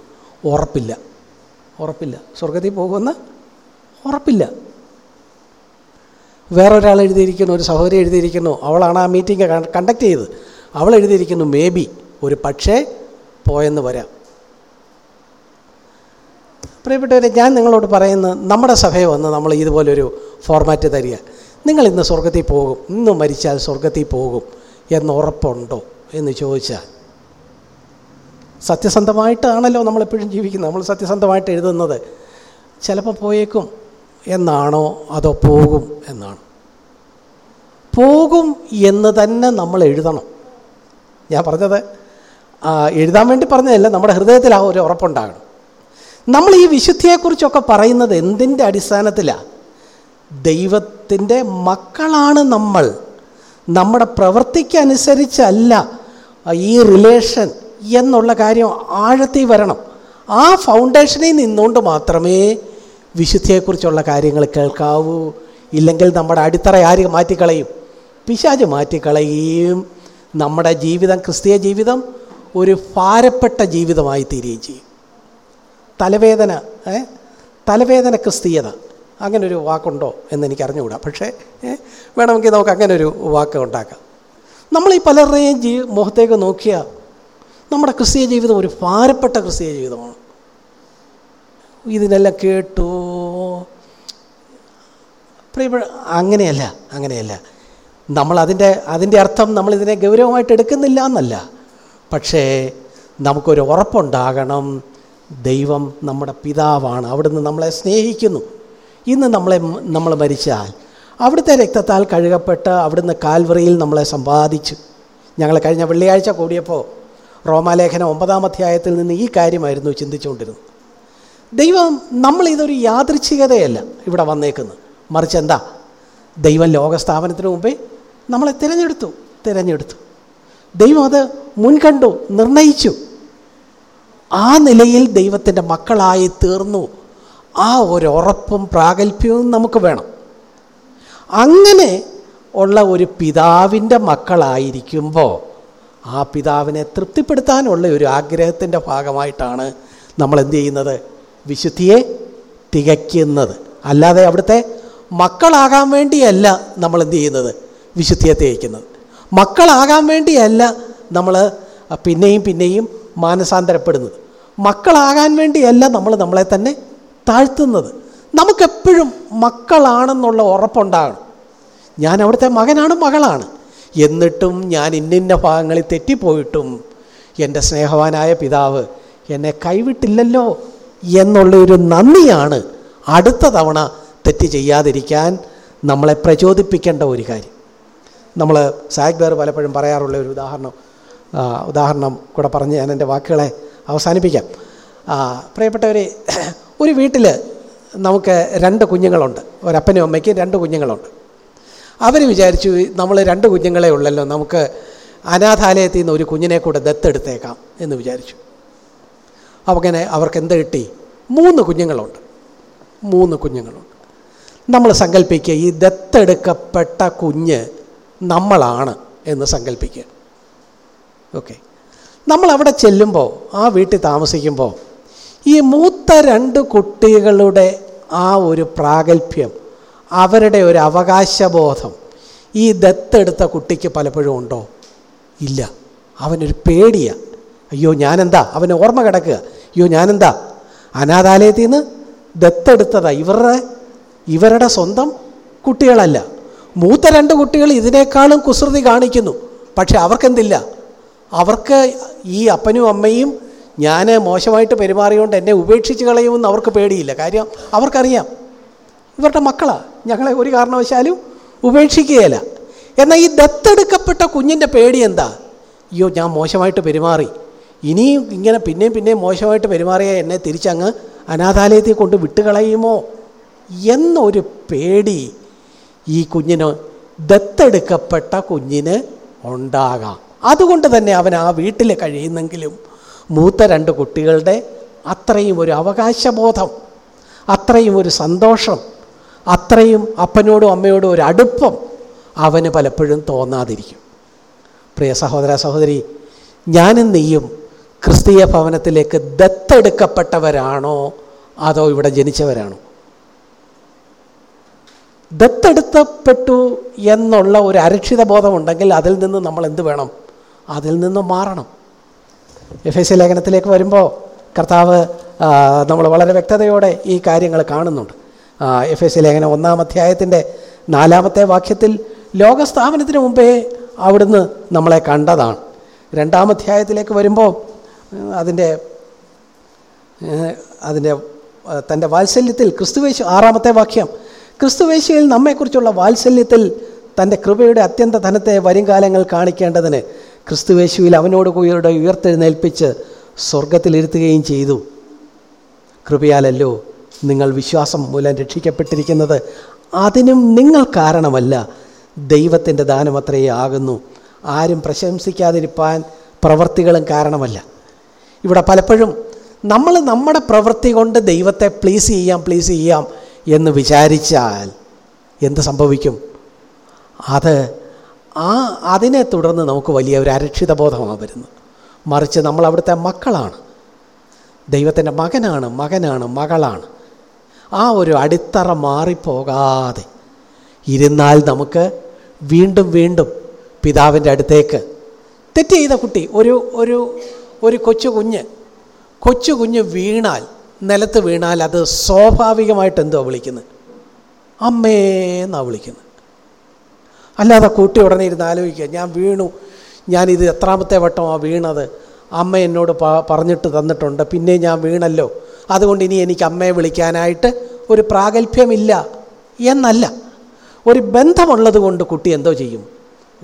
Speaker 2: ഉറപ്പില്ല. ഉറപ്പില്ല. സ്വർഗത്തിൽ പോകുമെന്ന്? ഉറപ്പില്ല. വേറൊരാൾ എഴുതിയിരിക്കുന്നു ഒരു സഹോദരി എഴുതിയിരിക്കുന്നു അവളാണ് ആ മീറ്റിംഗ് കണ്ടക്ട് ചെയ്തത്. അവൾ എഴുതിയിരിക്കുന്നു മേ ബി ഒരു പക്ഷേ പോയെന്ന് വരാം. പ്രിയപ്പെട്ടവരെ ഞാൻ നിങ്ങളോട് പറയുന്നത് നമ്മുടെ സഭയെ വന്ന് നമ്മൾ ഇതുപോലൊരു ഫോർമാറ്റ് തരിക. നിങ്ങൾ ഇന്ന് സ്വർഗത്തിൽ പോകും ഇന്ന് മരിച്ചാൽ സ്വർഗത്തിൽ പോകും എന്ന് ഉറപ്പുണ്ടോ എന്ന് ചോദിച്ചാൽ സത്യസന്ധമായിട്ടാണല്ലോ നമ്മളെപ്പോഴും ജീവിക്കുന്നത്. നമ്മൾ സത്യസന്ധമായിട്ട് എഴുതുന്നത് ചിലപ്പോൾ പോയേക്കും എന്നാണോ അതോ പോകും എന്നാണ്. പോകും എന്ന് തന്നെ നമ്മൾ എഴുതണം. ഞാൻ പറഞ്ഞത് എഴുതാൻ വേണ്ടി പറഞ്ഞതല്ല നമ്മുടെ ഹൃദയത്തിൽ ആ ഒരു ഉറപ്പുണ്ടാകണം. നമ്മൾ ഈ വിശുദ്ധിയെക്കുറിച്ചൊക്കെ പറയുന്നത് എന്തിന്റെ അടിസ്ഥാനത്തിലാണ് ദൈവത്തിന്റെ മക്കളാണ് നമ്മൾ. നമ്മുടെ പ്രവൃത്തിക്കനുസരിച്ചല്ല ഈ റിലേഷൻ എന്നുള്ള കാര്യം ആഴത്തിൽ വരണം. ആ ഫൗണ്ടേഷനിൽ നിന്നുകൊണ്ട് മാത്രമേ വിശുദ്ധിയെക്കുറിച്ചുള്ള കാര്യങ്ങൾ കേൾക്കാവൂ. ഇല്ലെങ്കിൽ നമ്മുടെ അടിത്തറ ആര് മാറ്റിക്കളയും? പിശാജ് മാറ്റിക്കളയുകയും നമ്മുടെ ജീവിതം ക്രിസ്തീയ ജീവിതം ഒരു ഭാരപ്പെട്ട ജീവിതമായി തീരുകയും ചെയ്യും. തലവേദന തലവേദന ക്രിസ്തീയത. അങ്ങനൊരു വാക്കുണ്ടോ എന്ന് എനിക്ക് അറിഞ്ഞുകൂടാ പക്ഷേ വേണമെങ്കിൽ നമുക്ക് അങ്ങനെ ഒരു വാക്ക് ഉണ്ടാക്കാം. നമ്മൾ ഈ പലരുടെയും ജീ മുഖത്തേക്ക് നോക്കിയാൽ നമ്മുടെ ക്രിസ്തീയ ജീവിതം ഒരു ഭാരപ്പെട്ട ക്രിസ്തീയ ജീവിതമാണ്. ഇതിനെല്ലാം കേട്ടു. പ്രിയപ്പെട്ട അങ്ങനെയല്ല അങ്ങനെയല്ല. നമ്മൾ അതിന്റെ അതിന്റെ അർത്ഥം നമ്മളിതിനെ ഗൗരവമായിട്ട് എടുക്കുന്നില്ല എന്നല്ല. പക്ഷേ നമുക്കൊരു ഉറപ്പുണ്ടാകണം. ദൈവം നമ്മുടെ പിതാവാണ്. അവിടുന്ന് നമ്മളെ സ്നേഹിക്കുന്നു. ഇന്ന് നമ്മളെ നമ്മൾ മരിച്ചാൽ അവിടുത്തെ രക്തത്താൽ കഴുകപ്പെട്ട് അവിടുന്ന് കാൽവറിയിൽ നമ്മളെ സമ്പാദിച്ചു. ഞങ്ങൾ കഴിഞ്ഞ വെള്ളിയാഴ്ച കൂടിയപ്പോൾ റോമാലേഖനം ഒമ്പതാം അധ്യായത്തിൽ നിന്ന് ഈ കാര്യമായിരുന്നു ചിന്തിച്ചുകൊണ്ടിരുന്നത്. ദൈവം നമ്മളിതൊരു യാദൃച്ഛികതയല്ല ഇവിടെ വന്നേക്കുന്നത്. മറിച്ച് എന്താ? ദൈവം ലോകസ്ഥാപനത്തിന് മുമ്പേ നമ്മളെ തിരഞ്ഞെടുത്തു തിരഞ്ഞെടുത്തു. ദൈവം അത് മുൻകണ്ടു നിർണയിച്ചു. ആ നിലയിൽ ദൈവത്തിന്റെ മക്കളായി തീർന്നു. ആ ഒരു ഉറപ്പും പ്രാഗൽഭ്യവും നമുക്ക് വേണം. അങ്ങനെ ഉള്ള ഒരു പിതാവിന്റെ മക്കളായിരിക്കുമ്പോൾ ആ പിതാവിനെ തൃപ്തിപ്പെടുത്താനുള്ള ഒരു ആഗ്രഹത്തിന്റെ ഭാഗമായിട്ടാണ് നമ്മൾ എന്ത് ചെയ്യുന്നത്? വിശുദ്ധിയെ തികയ്ക്കുന്നത്. അല്ലാതെ അവിടുത്തെ മക്കളാകാൻ വേണ്ടിയല്ല നമ്മൾ എന്ത് ചെയ്യുന്നത്? വിശുദ്ധിയെ തികയ്ക്കുന്നത്. മക്കളാകാൻ വേണ്ടിയല്ല നമ്മൾ പിന്നെയും പിന്നെയും മാനസാന്തരപ്പെടുന്നത്. മക്കളാകാൻ വേണ്ടിയല്ല നമ്മൾ നമ്മളെ തന്നെ താഴ്ത്തുന്നത്. നമുക്കെപ്പോഴും മക്കളാണെന്നുള്ള ഉറപ്പുണ്ടാകണം. ഞാൻ അവിടുത്തെ മകനാണ് മകളാണ്. എന്നിട്ടും ഞാൻ ഇന്നിന്ന ഭാഗങ്ങളിൽ തെറ്റിപ്പോയിട്ടും എന്റെ സ്നേഹവാനായ പിതാവ് എന്നെ കൈവിട്ടില്ലല്ലോ എന്നുള്ളൊരു നന്ദിയാണ് അടുത്ത തവണ തെറ്റ് ചെയ്യാതിരിക്കാൻ നമ്മളെ പ്രചോദിപ്പിക്കേണ്ട ഒരു കാര്യം. നമ്മൾ സാഗ്ബേർ പലപ്പോഴും പറയാറുള്ള ഒരു ഉദാഹരണം ഉദാഹരണം കൂടെ പറഞ്ഞ് ഞാൻ എന്റെ വാക്കുകളെ അവസാനിപ്പിക്കാം. പ്രിയപ്പെട്ടവർ ഒരു വീട്ടിൽ നമുക്ക് രണ്ട് കുഞ്ഞുങ്ങളുണ്ട്. ഒരപ്പനും അമ്മയ്ക്കും രണ്ട് കുഞ്ഞുങ്ങളുണ്ട്. അവർ വിചാരിച്ചു നമ്മൾ രണ്ട് കുഞ്ഞുങ്ങളെ ഉള്ളല്ലോ നമുക്ക് അനാഥാലയത്തിൽ നിന്ന് ഒരു കുഞ്ഞിനെ കൂടെ ദത്തെടുത്തേക്കാം എന്ന് വിചാരിച്ചു. അപ്പോൾ അവർക്ക് എന്ത് കിട്ടി? മൂന്ന് കുഞ്ഞുങ്ങളുണ്ട്. മൂന്ന് കുഞ്ഞുങ്ങളുണ്ട്. നമ്മൾ സങ്കല്പിക്കുക ഈ ദത്തെടുക്കപ്പെട്ട കുഞ്ഞ് നമ്മളാണ് എന്ന് സങ്കല്പിക്കുക. ഓക്കെ നമ്മൾ അവിടെ ചെല്ലുമ്പോൾ ആ വീട്ടിൽ താമസിക്കുമ്പോൾ ഈ മൂത്ത രണ്ട് കുട്ടികളുടെ ആ ഒരു പ്രാഗൽഭ്യം അവരുടെ ഒരു അവകാശബോധം ഈ ദത്തെടുത്ത കുട്ടിക്ക് പലപ്പോഴും ഉണ്ടോ? ഇല്ല. അവനൊരു പേടിയാണ് അയ്യോ ഞാനെന്താ? അവന് ഓർമ്മ കിടക്കുക. അയ്യോ ഞാനെന്താ? അനാഥാലയത്തിൽ നിന്ന് ദത്തെടുത്തതാ. ഇവരുടെ ഇവരുടെ സ്വന്തം കുട്ടികളല്ല. മൂത്ത രണ്ട് കുട്ടികൾ ഇതിനേക്കാളും കുസൃതി കാണിക്കുന്നു. പക്ഷെ അവർക്കെന്തില്ല? അവർക്ക് ഈ അപ്പനും അമ്മയും ഞാൻ മോശമായിട്ട് പെരുമാറിയോണ്ട് എന്നെ ഉപേക്ഷിച്ച് കളയുമെന്ന് അവർക്ക് പേടിയില്ല. കാര്യം അവർക്കറിയാം. ഇവരുടെ മക്കളാണ് ഞങ്ങളെ ഒരു കാരണവശാലും ഉപേക്ഷിക്കുകയില്ല. എന്നാൽ ഈ ദത്തെടുക്കപ്പെട്ട കുഞ്ഞിന്റെ പേടി എന്താ? അയ്യോ ഞാൻ മോശമായിട്ട് പെരുമാറി. ഇനിയും ഇങ്ങനെ പിന്നെയും പിന്നെയും മോശമായിട്ട് പെരുമാറിയാൽ എന്നെ തിരിച്ചങ്ങ് അനാഥാലയത്തിൽ കൊണ്ട് വിട്ടുകളയുമോ? എന്നൊരു പേടി ഈ കുഞ്ഞിന് ദത്തെടുക്കപ്പെട്ട കുഞ്ഞിന് ഉണ്ടാകാം. അതുകൊണ്ട് തന്നെ അവൻ ആ വീട്ടിൽ കഴിയുന്നെങ്കിലും മൂത്ത രണ്ട് കുട്ടികളുടെ അത്രയും ഒരു അവകാശബോധം അത്രയും ഒരു സന്തോഷം അത്രയും അപ്പനോടും അമ്മയോടും ഒരു അടുപ്പം അവന് പലപ്പോഴും തോന്നാതിരിക്കും. പ്രിയ സഹോദര സഹോദരി ഞാനും നീയും ക്രിസ്തീയ ഭവനത്തിലേക്ക് ദത്തെടുക്കപ്പെട്ടവരാണോ അതോ ഇവിടെ ജനിച്ചവരാണോ? ദത്തെടുത്തപ്പെട്ടു എന്നുള്ള ഒരു അരക്ഷിത ബോധമുണ്ടെങ്കിൽ അതിൽ നിന്ന് നമ്മൾ എന്ത് വേണം? അതിൽ നിന്ന് മാറണം. എഫ് എസ് ലേഖനത്തിലേക്ക് വരുമ്പോൾ കർത്താവ് നമ്മൾ വളരെ വ്യക്തതയോടെ ഈ കാര്യങ്ങൾ കാണുന്നുണ്ട്. എഫ് എസ് ലേഖനം ഒന്നാം അധ്യായത്തിന്റെ നാലാമത്തെ വാക്യത്തിൽ ലോകസ്ഥാപനത്തിന് മുമ്പേ അവിടുന്ന് നമ്മളെ കണ്ടതാണ്. രണ്ടാം അധ്യായത്തിലേക്ക് വരുമ്പോൾ അതിന്റെ അതിന്റെ തന്റെ വാത്സല്യത്തിൽ ക്രിസ്തുവേശു ആറാമത്തെ വാക്യം ക്രിസ്തുവേശുവിൽ നമ്മെക്കുറിച്ചുള്ള വാത്സല്യത്തിൽ തന്റെ കൃപയുടെ അത്യന്ത ധനത്തെ വരും കാലങ്ങൾ കാണിക്കേണ്ടതിന് ക്രിസ്തുവേശുവിൽ അവനോട് കൂടെ ഉയർത്തെഴുന്നേൽപ്പിച്ച് സ്വർഗത്തിലിരുത്തുകയും ചെയ്തു. കൃപയാലല്ലോ നിങ്ങൾ വിശ്വാസം മൂലം രക്ഷിക്കപ്പെട്ടിരിക്കുന്നത് അതിനും നിങ്ങൾ കാരണമല്ല. ദൈവത്തിന്റെ ദാനമത്രയേ ആകുന്നു. ആരും പ്രശംസിക്കാതിരിപ്പാൻ പ്രവർത്തികളും കാരണമല്ല. ഇവിടെ പലപ്പോഴും നമ്മൾ നമ്മുടെ പ്രവൃത്തി കൊണ്ട് ദൈവത്തെ പ്ലീസ് ചെയ്യാം പ്ലീസ് ചെയ്യാം എന്ന് വിചാരിച്ചാൽ എന്ത് സംഭവിക്കും? അത് ആ അതിനെ തുടർന്ന് നമുക്ക് വലിയ ഒരു അരക്ഷിത ബോധമാണ് വരുന്നത് മറിച്ച് നമ്മൾ അവിടുത്തെ മക്കളാണ്. ദൈവത്തിന്റെ മകനാണ് മകനാണ് മകളാണ്. ആ ഒരു അടിത്തറ മാറിപ്പോകാതെ ഇരുന്നാൽ നമുക്ക് വീണ്ടും വീണ്ടും പിതാവിന്റെ അടുത്തേക്ക് തെറ്റ് ചെയ്ത കുട്ടി ഒരു ഒരു ഒരു കൊച്ചു കുഞ്ഞ് കൊച്ചു കുഞ്ഞ് വീണാൽ നിലത്ത് വീണാൽ അത് സ്വാഭാവികമായിട്ട് എന്തുവാ വിളിക്കുന്നത്? അമ്മേന്നാണ് വിളിക്കുന്നത്. അല്ലാതെ കൂട്ടി ഉടനെ ഇരുന്ന് ആലോചിക്കുക. ഞാൻ വീണു. ഞാനിത് എത്രാമത്തെ വട്ടമാണ് വീണത്. അമ്മ എന്നോട് പറഞ്ഞിട്ട് തന്നിട്ടുണ്ട്. പിന്നെ ഞാൻ വീണല്ലോ. അതുകൊണ്ട് ഇനി എനിക്ക് അമ്മയെ വിളിക്കാനായിട്ട് ഒരു പ്രാഗൽഭ്യമില്ല എന്നല്ല. ഒരു ബന്ധമുള്ളത് കൊണ്ട് കുട്ടി എന്തോ ചെയ്യും.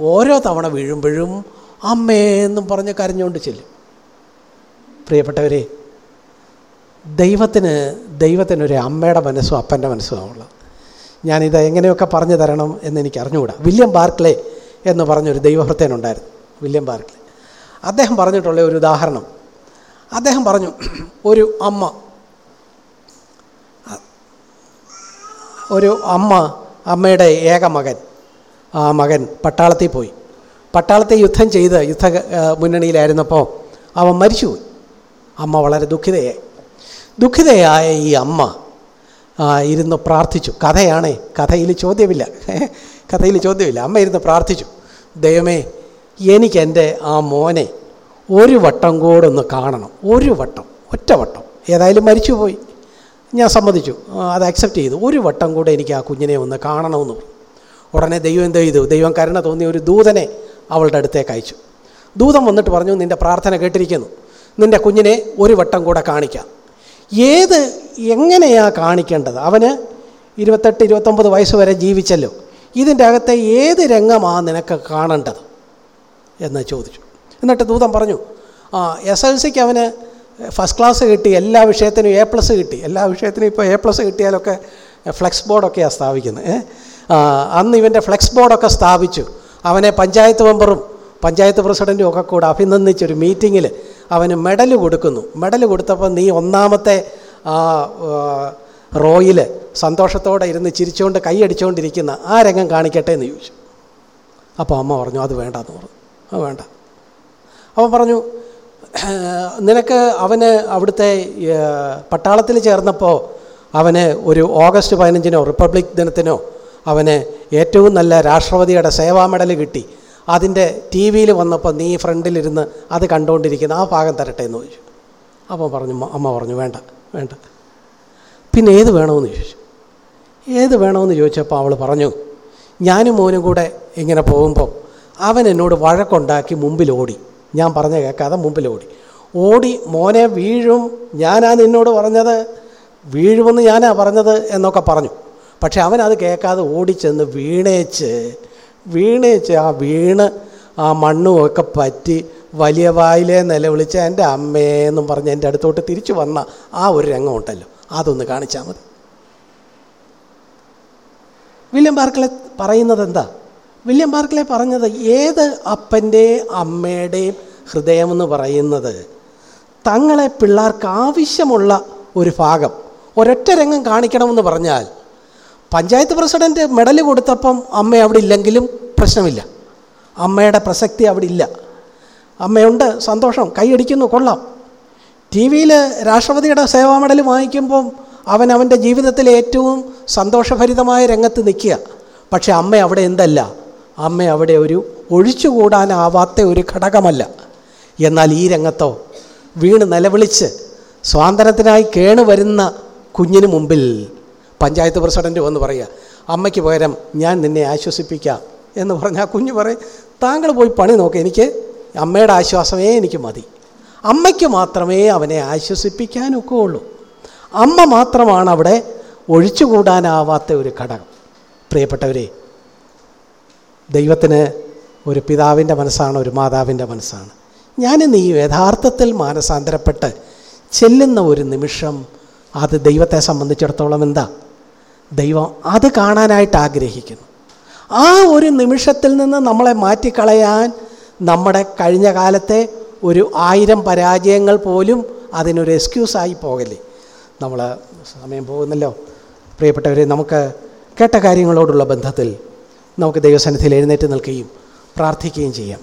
Speaker 2: ഓരോ തവണ വീഴുമ്പോഴും അമ്മേ എന്നും പറഞ്ഞ് കരഞ്ഞുകൊണ്ട് ചെല്ലും. പ്രിയപ്പെട്ടവരെ ദൈവത്തിന് ദൈവത്തിനൊരു അമ്മയുടെ മനസ്സും അപ്പന്റെ മനസ്സും ഉള്ളത് ഞാനിത് എങ്ങനെയൊക്കെ പറഞ്ഞു തരണം എന്ന് എനിക്ക് അറിഞ്ഞുകൂടാ. വില്യം ബാർക്ലേ എന്ന് പറഞ്ഞൊരു ദൈവഭൃത്തേനുണ്ടായിരുന്നു വില്യം ബാർക്ലേ. അദ്ദേഹം പറഞ്ഞിട്ടുള്ള ഒരു ഉദാഹരണം. അദ്ദേഹം പറഞ്ഞു ഒരു അമ്മ ഒരു അമ്മ അമ്മയുടെ ഏക മകൻ ആ മകൻ പട്ടാളത്തിൽ പോയി. പട്ടാളത്തെ യുദ്ധം ചെയ്ത് യുദ്ധ മുന്നണിയിലായിരുന്നപ്പോൾ അവൻ മരിച്ചുപോയി. അമ്മ വളരെ ദുഃഖിതയായി. ദുഃഖിതയായ ഈ അമ്മ ഇരുന്ന് പ്രാർത്ഥിച്ചു. കഥയാണേ കഥയിൽ ചോദ്യമില്ല. കഥയിൽ ചോദ്യമില്ല. അമ്മ ഇരുന്ന് പ്രാർത്ഥിച്ചു. ദൈവമേ എനിക്ക് എന്റെ ആ മോനെ ഒരു വട്ടം കൂടെ ഒന്ന് കാണണം. ഒരു വട്ടം ഒറ്റ വട്ടം. ഏതായാലും മരിച്ചുപോയി. ഞാൻ സമ്മതിച്ചു. അത് അക്സെപ്റ്റ് ചെയ്തു. ഒരു വട്ടം കൂടെ എനിക്ക് ആ കുഞ്ഞിനെ ഒന്ന് കാണണമെന്ന് ഉടനെ ദൈവം എന്തോ ചെയ്തു? ദൈവം കരുണ തോന്നിയ ഒരു ദൂതനെ അവളുടെ അടുത്തേക്ക് അയച്ചു. ദൂതം വന്നിട്ട് പറഞ്ഞു നിന്റെ പ്രാർത്ഥന കേട്ടിരിക്കുന്നു. നിന്റെ കുഞ്ഞിനെ ഒരു വട്ടം കൂടെ കാണിക്കാം. ഏത് എങ്ങനെയാ കാണിക്കേണ്ടത്? അവന് ഇരുപത്തെട്ട് ഇരുപത്തൊമ്പത് വയസ്സ് വരെ ജീവിച്ചല്ലോ. ഇതിന്റെ അകത്തെ ഏത് രംഗമാണ് നിനക്ക് കാണേണ്ടത്? എന്ന് ചോദിച്ചു. എന്നിട്ട് ദൂതം പറഞ്ഞു ആ എസ് എൽ സിക്ക് അവന് ഫസ്റ്റ് ക്ലാസ് കിട്ടി എല്ലാ വിഷയത്തിനും എ പ്ലസ് കിട്ടി. എല്ലാ വിഷയത്തിനും ഇപ്പോൾ എ പ്ലസ് കിട്ടിയാലൊക്കെ ഫ്ലെക്സ് ബോർഡൊക്കെയാണ് സ്ഥാപിക്കുന്നത് അന്ന് ഇവന്റെ ഫ്ലെക്സ് ബോർഡൊക്കെ സ്ഥാപിച്ചു. അവനെ പഞ്ചായത്ത് മെമ്പറും പഞ്ചായത്ത് പ്രസിഡന്റും ഒക്കെ കൂടെ അഭിനന്ദിച്ചൊരു മീറ്റിങ്ങിൽ അവന് മെഡൽ കൊടുക്കുന്നു. മെഡൽ കൊടുത്തപ്പോൾ നീ ഒന്നാമത്തെ റോയിൽ സന്തോഷത്തോടെ ഇരുന്ന് ചിരിച്ചുകൊണ്ട് കൈയടിച്ചുകൊണ്ടിരിക്കുന്ന ആ രംഗം കാണിക്കട്ടെ എന്ന് ചോദിച്ചു. അപ്പോൾ അമ്മ പറഞ്ഞു അത് വേണ്ടെന്ന് പറഞ്ഞു. അത് വേണ്ട. അവൻ പറഞ്ഞു നിനക്ക് അവന് അവിടുത്തെ പട്ടാളത്തിൽ ചേർന്നപ്പോൾ അവന് ഒരു ഓഗസ്റ്റ് പതിനഞ്ചിനോ റിപ്പബ്ലിക് ദിനത്തിനോ അവന് ഏറ്റവും നല്ല രാഷ്ട്രപതിയുടെ സേവാ മെഡൽ കിട്ടി. അതിന്റെ ടി വിയിൽ വന്നപ്പോൾ നീ ഫ്രണ്ടിലിരുന്ന് അത് കണ്ടുകൊണ്ടിരിക്കുന്ന. ആ ഭാഗം തരട്ടെ എന്ന് ചോദിച്ചു. അപ്പോൾ പറഞ്ഞു അമ്മ പറഞ്ഞു വേണ്ട വേണ്ട. പിന്നെ ഏത് വേണമെന്ന് ചോദിച്ചു. ഏത് വേണമെന്ന് ചോദിച്ചപ്പോൾ അവൾ പറഞ്ഞു ഞാനും മോനും കൂടെ ഇങ്ങനെ പോകുമ്പോൾ അവൻ എന്നോട് വഴക്കുണ്ടാക്കി മുമ്പിൽ ഓടി. ഞാൻ പറഞ്ഞ കേൾക്കാതെ മുമ്പിൽ ഓടി. ഓടി മോനെ വീഴും ഞാനാ നിന്നോട് പറഞ്ഞത്? വീഴുമെന്ന് ഞാനാ പറഞ്ഞത്? എന്നൊക്കെ പറഞ്ഞു. പക്ഷെ അവനത് കേൾക്കാതെ ഓടിച്ചെന്ന് വീണേച്ച് വീണേച്ച് ആ വീണ് ആ മണ്ണും ഒക്കെ പറ്റി വലിയ വായിലെ നിലവിളിച്ച് എന്റെ അമ്മേന്നും പറഞ്ഞ് എന്റെ അടുത്തോട്ട് തിരിച്ചു വന്ന ആ ഒരു രംഗം ഉണ്ടല്ലോ. അതൊന്ന് കാണിച്ചാൽ മതി. വില്യം ബാർക്കളെ പറയുന്നത് എന്താ? വില്യം ബാർക്കളെ പറഞ്ഞത് ഏത് അപ്പന്റെയും അമ്മയുടെയും ഹൃദയമെന്ന് പറയുന്നത് തങ്ങളെ പിള്ളേർക്ക് ആവശ്യമുള്ള ഒരു ഭാഗം ഒരൊറ്റ രംഗം കാണിക്കണമെന്ന് പറഞ്ഞാൽ പഞ്ചായത്ത് പ്രസിഡന്റ് മെഡൽ കൊടുത്തപ്പം അമ്മ അവിടെ ഇല്ലെങ്കിലും പ്രശ്നമില്ല. അമ്മയുടെ പ്രസക്തി അവിടെ ഇല്ല. അമ്മയുണ്ട് സന്തോഷം കൈയടിക്കുന്നു കൊള്ളാം. ടി വിയിൽ രാഷ്ട്രപതിയുടെ സേവാ മെഡൽ വാങ്ങിക്കുമ്പം അവൻ അവന്റെ ജീവിതത്തിലെ ഏറ്റവും സന്തോഷഭരിതമായ രംഗത്ത് നിൽക്കുക. പക്ഷെ അമ്മ അവിടെ എന്തല്ല? അമ്മ അവിടെ ഒരു ഒഴിച്ചുകൂടാനാവാത്ത ഒരു ഘടകമല്ല. എന്നാൽ ഈ രംഗത്തോ വീണ് നിലവിളിച്ച് സ്വാതന്ത്ര്യത്തിനായി കേണു വരുന്ന കുഞ്ഞിന് മുമ്പിൽ പഞ്ചായത്ത് പ്രസിഡന്റ് വന്ന് പറയുക അമ്മയ്ക്ക് പകരം ഞാൻ നിന്നെ ആശ്വസിപ്പിക്കാം. എന്ന് പറഞ്ഞാൽ കുഞ്ഞ് പറയും. താങ്കൾ പോയി പണി നോക്ക് എനിക്ക് അമ്മയുടെ ആശ്വാസമേ എനിക്ക് മതി. അമ്മയ്ക്ക് മാത്രമേ അവനെ ആശ്വസിപ്പിക്കാനൊക്കെയുള്ളൂ അമ്മ മാത്രമാണ് അവിടെ ഒഴിച്ചുകൂടാനാവാത്ത ഒരു ഘടകം. പ്രിയപ്പെട്ടവരെ ദൈവത്തിന് ഒരു പിതാവിന്റെ മനസ്സാണ് ഒരു മാതാവിന്റെ മനസ്സാണ്. ഞാനിന്ന് ഈ യഥാർത്ഥത്തിൽ മാനസാന്തരപ്പെട്ട് ചെല്ലുന്ന ഒരു നിമിഷം അത് ദൈവത്തെ സംബന്ധിച്ചിടത്തോളം എന്താ? ദൈവം അത് കാണാനായിട്ട് ആഗ്രഹിക്കുന്നു. ആ ഒരു നിമിഷത്തിൽ നിന്ന് നമ്മളെ മാറ്റിക്കളയാൻ നമ്മുടെ കഴിഞ്ഞ കാലത്തെ ഒരു ആയിരം പരാജയങ്ങൾ പോലും അതിനൊരു എക്സ്ക്യൂസായി പോകല്ലേ. നമ്മൾ സമയം പോകുന്നല്ലോ. പ്രിയപ്പെട്ടവരെ നമുക്ക് കേട്ട കാര്യങ്ങളോടുള്ള ബന്ധത്തിൽ നമുക്ക് ദൈവസന്നിധിയിൽ എഴുന്നേറ്റ് നിൽക്കുകയും പ്രാർത്ഥിക്കുകയും ചെയ്യാം.